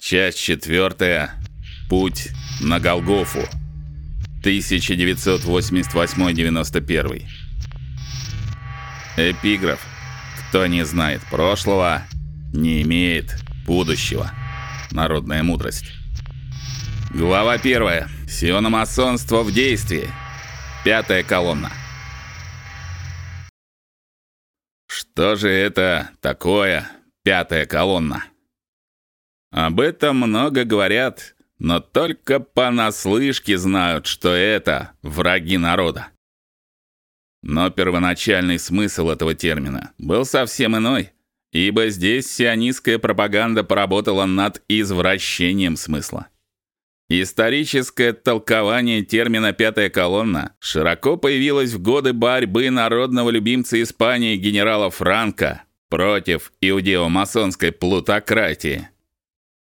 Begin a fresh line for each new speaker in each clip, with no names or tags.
Часть четвертая. Путь на Голгофу. 1988-91. Эпиграф. Кто не знает прошлого, не имеет будущего. Народная мудрость. Глава 1. Сиономасонство в действии. Пятая колонна. Что же это такое пятая колонна? Об этом много говорят, но только понаслышке знают, что это враги народа. Но первоначальный смысл этого термина был совсем иной, ибо здесь сионистская пропаганда поработала над извращением смысла. Историческое толкование термина пятая колонна широко появилось в годы борьбы народного любимца Испании генерала Франко против иудео-масонской плутократии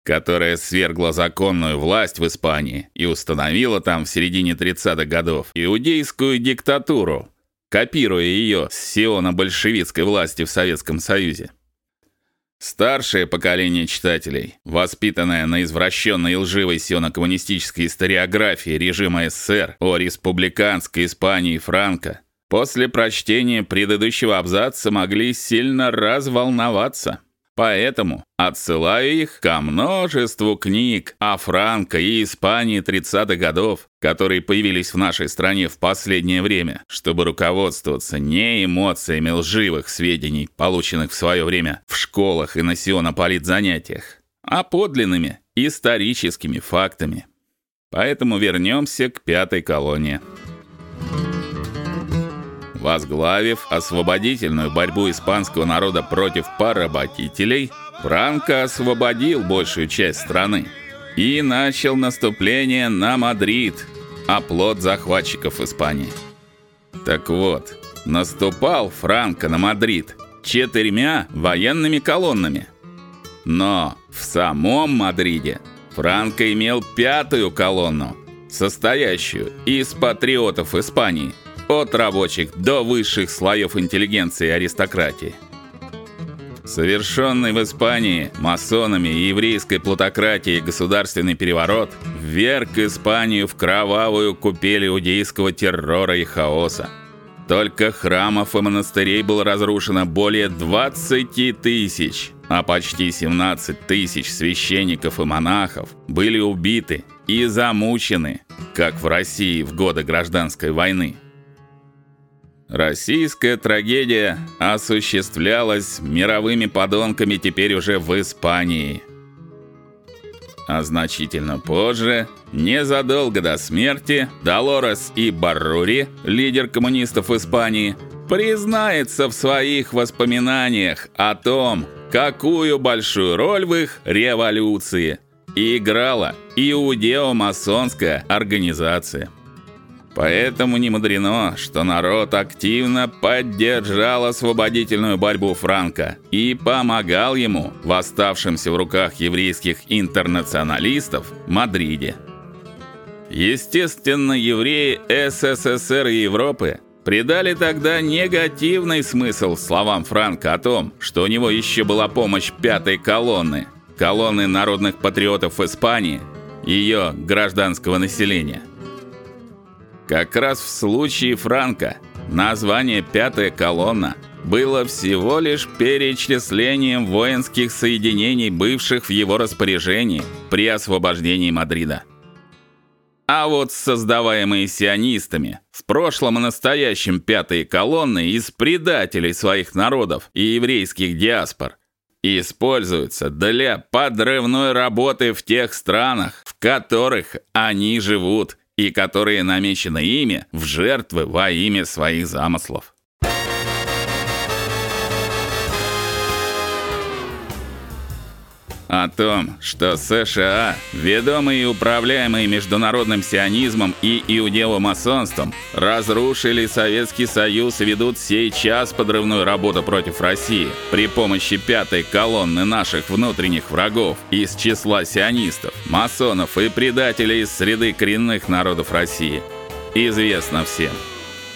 которая свергла законную власть в Испании и установила там в середине 30-х годов иудейскую диктатуру, копируя ее с сионо-большевистской власти в Советском Союзе. Старшее поколение читателей, воспитанное на извращенной и лживой сионо-коммунистической историографии режима СССР о республиканской Испании Франко, после прочтения предыдущего абзаца могли сильно разволноваться. Поэтому отсылаю их ко множеству книг о Франко и Испании 30-х годов, которые появились в нашей стране в последнее время, чтобы руководствоваться не эмоциями лживых сведений, полученных в свое время в школах и на сионополитзанятиях, а подлинными историческими фактами. Поэтому вернемся к пятой колонне возглавив освободительную борьбу испанского народа против поработителей, Франко освободил большую часть страны и начал наступление на Мадрид, оплот захватчиков Испании. Так вот, наступал Франко на Мадрид четырьмя военными колоннами. Но в самом Мадриде Франко имел пятую колонну, состоящую из патриотов Испании – от рабочих до высших слоев интеллигенции и аристократии. Совершенный в Испании масонами и еврейской плутократией государственный переворот вверг Испанию в кровавую купель иудейского террора и хаоса. Только храмов и монастырей было разрушено более 20 тысяч, а почти 17 тысяч священников и монахов были убиты и замучены, как в России в годы гражданской войны. Российская трагедия осуществлялась мировыми подонками теперь уже в Испании. А значительно позже, незадолго до смерти, Долорес и Баррури, лидер коммунистов Испании, признается в своих воспоминаниях о том, какую большую роль в их революции играла иудео-масонская организация. Поэтому не мудрено, что народ активно поддержал освободительную борьбу Франка и помогал ему в оставшемся в руках еврейских интернационалистов Мадриде. Естественно, евреи СССР и Европы придали тогда негативный смысл словам Франка о том, что у него еще была помощь пятой колонны, колонны народных патриотов Испании, ее гражданского населения. Как раз в случае Франка название «Пятая колонна» было всего лишь перечислением воинских соединений, бывших в его распоряжении при освобождении Мадрида. А вот создаваемые сионистами в прошлом и настоящем пятые колонны из предателей своих народов и еврейских диаспор используются для подрывной работы в тех странах, в которых они живут и которые намечены ими в жертвы во имя своих замыслов. О том, что США, ведомые и управляемые международным сионизмом и иудеомасонством, разрушили Советский Союз и ведут сейчас подрывную работу против России при помощи пятой колонны наших внутренних врагов из числа сионистов, масонов и предателей из среды коренных народов России, известно всем.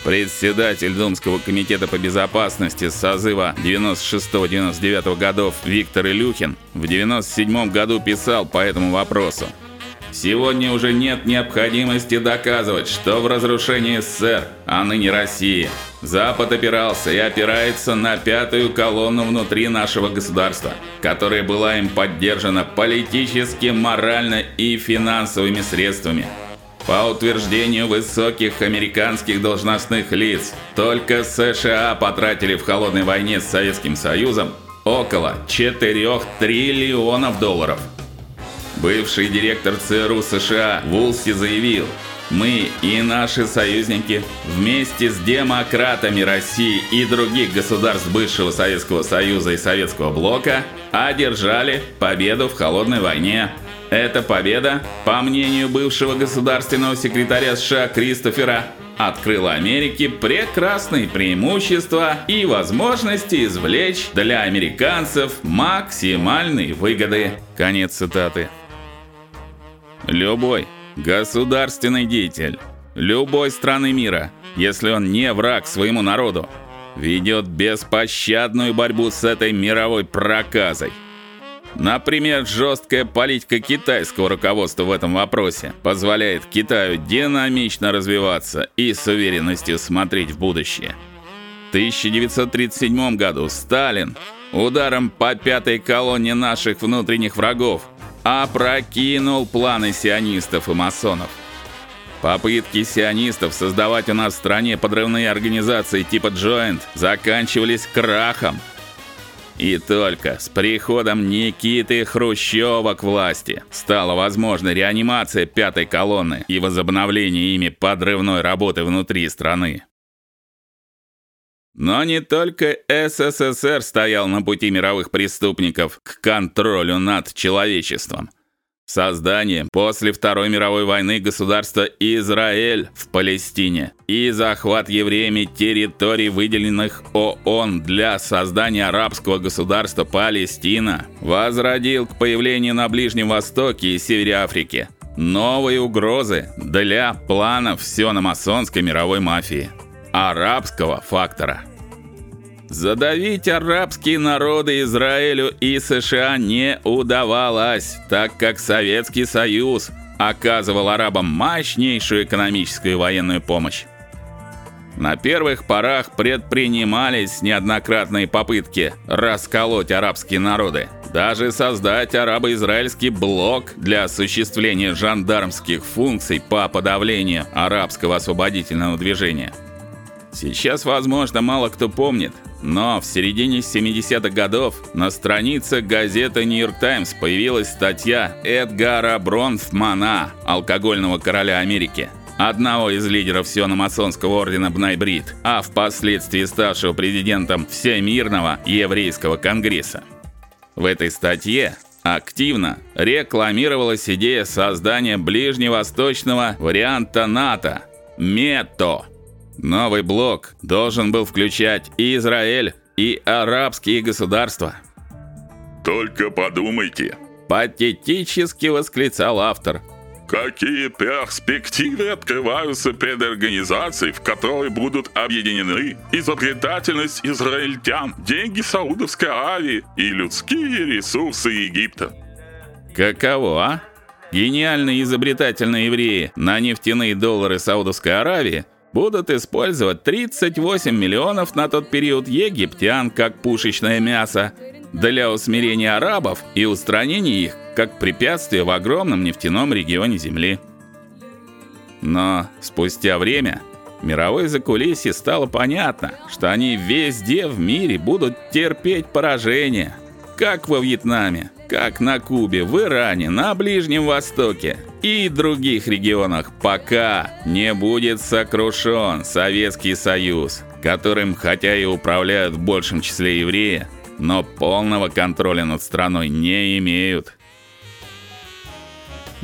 Председатель Думского комитета по безопасности созыва 96-99 годов Виктор Илюхин в 97 году писал по этому вопросу. Сегодня уже нет необходимости доказывать, что в разрушении СССР, а ныне России, Запад опирался и опирается на пятую колонну внутри нашего государства, которая была им поддержана политически, морально и финансовыми средствами. По утверждению высоких американских должностных лиц, только США потратили в холодной войне с Советским Союзом около 4 триллионов долларов. Бывший директор ЦРУ США Вулси заявил: "Мы и наши союзники вместе с демократами России и других государств бывшего Советского Союза и Советского блока одержали победу в холодной войне". Эта победа, по мнению бывшего государственного секретаря США Кристофера, открыла Америке прекрасные преимущества и возможности извлечь для американцев максимальные выгоды. Конец цитаты. Любой государственный деятель любой страны мира, если он не враг своему народу, ведет беспощадную борьбу с этой мировой проказой. Например, жесткая политика китайского руководства в этом вопросе позволяет Китаю динамично развиваться и с уверенностью смотреть в будущее. В 1937 году Сталин ударом по пятой колонне наших внутренних врагов опрокинул планы сионистов и масонов. Попытки сионистов создавать у нас в стране подрывные организации типа Joint заканчивались крахом. И только с приходом Никиты Хрущева к власти стала возможна реанимация пятой колонны и возобновление ими подрывной работы внутри страны. Но не только СССР стоял на пути мировых преступников к контролю над человечеством. Создание после Второй мировой войны государства Израиль в Палестине и захват евреями территорий, выделенных ООН для создания арабского государства Палестина, возродил к появлению на Ближнем Востоке и севере Африки новые угрозы для планов сиономасонской мировой мафии арабского фактора. Задавить арабские народы Израилю и США не удавалось, так как Советский Союз оказывал арабам мощнейшую экономическую и военную помощь. На первых порах предпринимались неоднократные попытки расколоть арабские народы, даже создать арабо-израильский блок для осуществления жандармских функций по подавлению арабского освободительного движения. Сейчас, возможно, мало кто помнит, но в середине 70-х годов на странице газеты York Times появилась статья Эдгара Бронфмана, алкогольного короля Америки, одного из лидеров сиономасонского ордена Бнайбрид, а впоследствии ставшего президентом Всемирного еврейского конгресса. В этой статье активно рекламировалась идея создания ближневосточного варианта НАТО МЕТО Новый блок должен был включать и Израиль, и арабские государства.
Только подумайте,
патетически восклицал автор.
Какие перспективы открываются перед организацией, в которой будут объединены изобретательность израильтян, деньги Саудовской Аравии и людские ресурсы Египта?
Каково, а? Гениальные изобретательные евреи на нефтяные доллары Саудовской Аравии будут использовать 38 миллионов на тот период египтян как пушечное мясо для усмирения арабов и устранения их как препятствия в огромном нефтяном регионе земли. Но спустя время мировой закулисье стало понятно, что они везде в мире будут терпеть поражение, как во Вьетнаме, как на Кубе, в Иране, на Ближнем Востоке и других регионах, пока не будет сокрушен Советский Союз, которым хотя и управляют в большем числе евреи, но полного контроля над страной не имеют.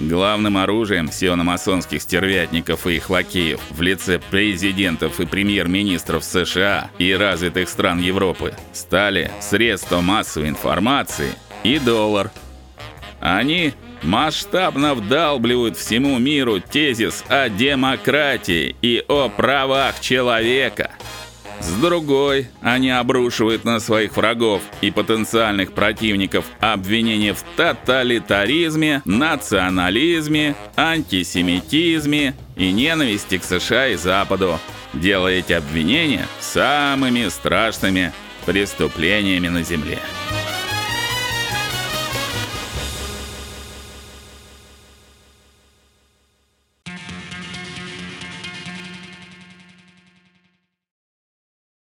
Главным оружием сиономасонских стервятников и их лакеев в лице президентов и премьер-министров США и развитых стран Европы стали средства массовой информации и доллар. Они масштабно вдалбливают всему миру тезис о демократии и о правах человека. С другой, они обрушивают на своих врагов и потенциальных противников обвинения в тоталитаризме, национализме, антисемитизме и ненависти к США и Западу, делая эти обвинения самыми страшными преступлениями на земле.